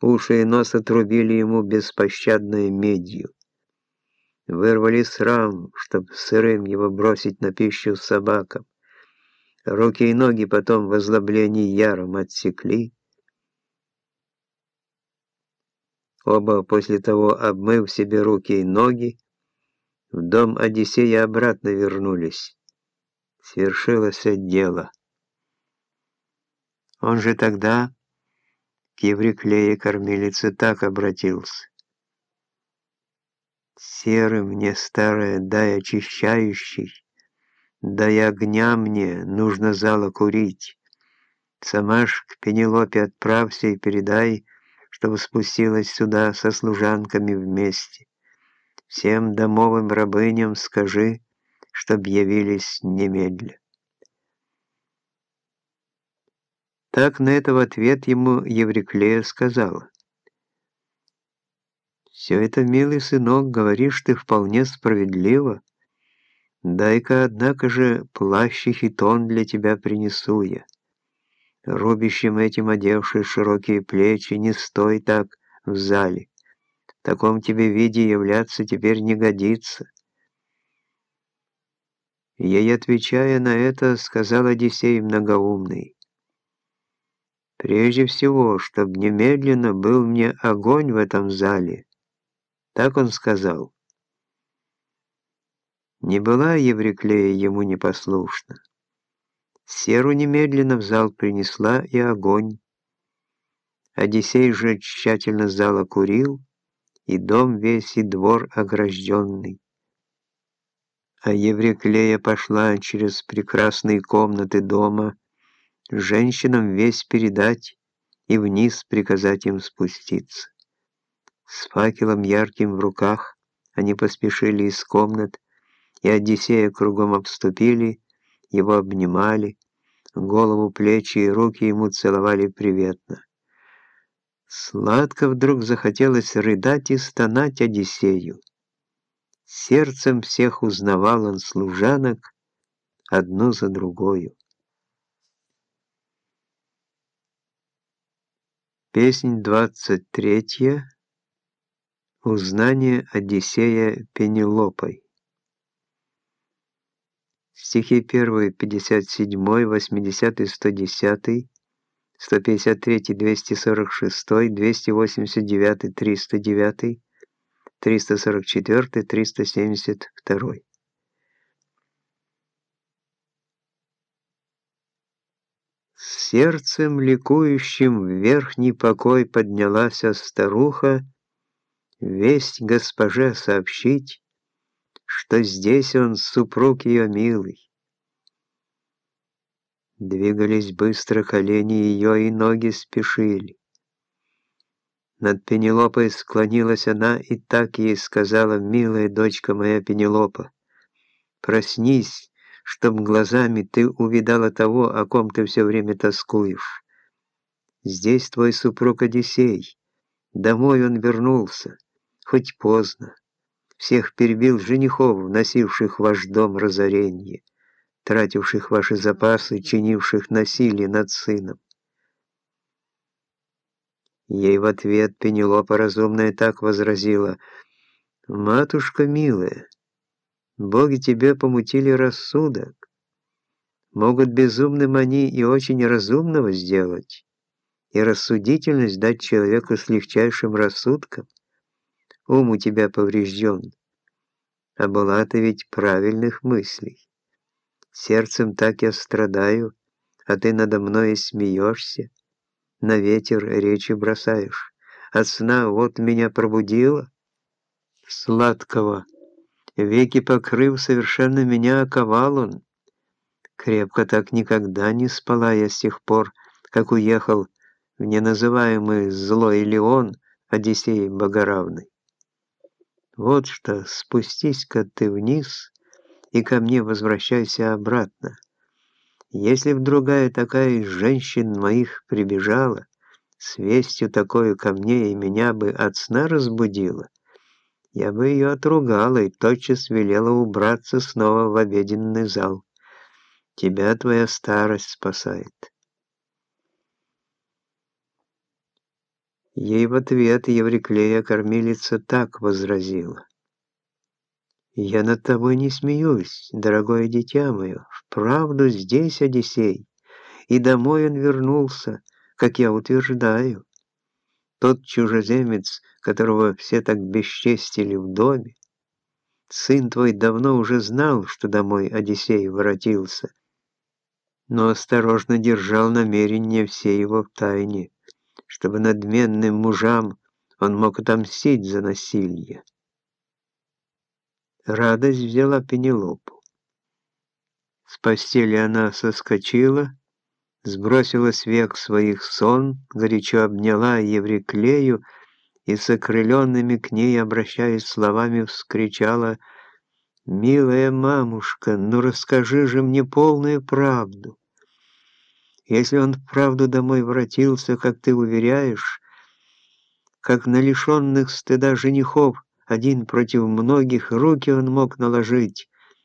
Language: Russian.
уши и нос отрубили ему беспощадной медью. Вырвали срам, чтоб сырым его бросить на пищу собакам. Руки и ноги потом в озлоблении яром отсекли. Оба после того, обмыв себе руки и ноги, в дом Одиссея обратно вернулись. Свершилось дело. Он же тогда к Евриклее кормилице так обратился. Серый мне старое, дай очищающий, дай огня мне, нужно зала курить. Сама ж к Пенелопе отправься и передай, чтобы спустилась сюда со служанками вместе. Всем домовым рабыням скажи, чтоб явились немедля. Так на это в ответ ему Евриклея сказала. «Все это, милый сынок, говоришь ты вполне справедливо. Дай-ка, однако же, плащ и хитон для тебя принесу я. Рубящим этим одевший широкие плечи, не стой так в зале. В таком тебе виде являться теперь не годится». Ей, отвечая на это, сказал Одиссей многоумный. Прежде всего, чтобы немедленно был мне огонь в этом зале. Так он сказал. Не была Евриклея ему непослушна. Серу немедленно в зал принесла и огонь. Одиссей же тщательно зал окурил, и дом весь, и двор огражденный. А Евриклея пошла через прекрасные комнаты дома, женщинам весь передать и вниз приказать им спуститься. С факелом ярким в руках они поспешили из комнат, и Одиссея кругом обступили, его обнимали, голову, плечи и руки ему целовали приветно. Сладко вдруг захотелось рыдать и стонать Одиссею. Сердцем всех узнавал он служанок, одну за другою. Песнь двадцать третья. Узнание Одиссея Пенелопой. Стихи 1, 57, 80, 110, 153, 246, 289, 309, 344, 372. Сердцем ликующим в верхний покой поднялась старуха, весть госпоже сообщить, что здесь он супруг ее милый. Двигались быстро колени ее, и ноги спешили. Над Пенелопой склонилась она, и так ей сказала, «Милая дочка моя Пенелопа, проснись, чтоб глазами ты увидала того, о ком ты все время тоскуешь. Здесь твой супруг Одиссей. Домой он вернулся, хоть поздно. Всех перебил женихов, вносивших в ваш дом разоренье, тративших ваши запасы, чинивших насилие над сыном. Ей в ответ Пенелопа разумная так возразила, «Матушка милая, Боги тебе помутили рассудок. Могут безумным они и очень разумного сделать, и рассудительность дать человеку с легчайшим рассудком. Ум у тебя поврежден, а была ты ведь правильных мыслей. Сердцем так я страдаю, а ты надо мной смеешься, на ветер речи бросаешь. От сна вот меня пробудило, сладкого, Веки покрыв, совершенно меня оковал он. Крепко так никогда не спала я с тех пор, как уехал в неназываемый злой Леон Одиссей Богоравный. Вот что, спустись-ка ты вниз и ко мне возвращайся обратно. Если б другая такая из женщин моих прибежала, с вестью такой ко мне и меня бы от сна разбудила, я бы ее отругала и тотчас велела убраться снова в обеденный зал. Тебя твоя старость спасает. Ей в ответ Евриклея кормилица так возразила. «Я над тобой не смеюсь, дорогое дитя мое. Вправду здесь Одиссей, и домой он вернулся, как я утверждаю. Тот чужеземец, которого все так бесчестили в доме, сын твой давно уже знал, что домой Одиссей воротился, но осторожно держал намерение все его в тайне, чтобы надменным мужам он мог отомстить за насилие. Радость взяла Пенелопу. С постели она соскочила, сбросила с век своих сон, горячо обняла Евриклею и с окрыленными к ней, обращаясь словами, вскричала «Милая мамушка, ну расскажи же мне полную правду. Если он вправду домой воротился, как ты уверяешь, как на лишенных стыда женихов один против многих руки он мог наложить,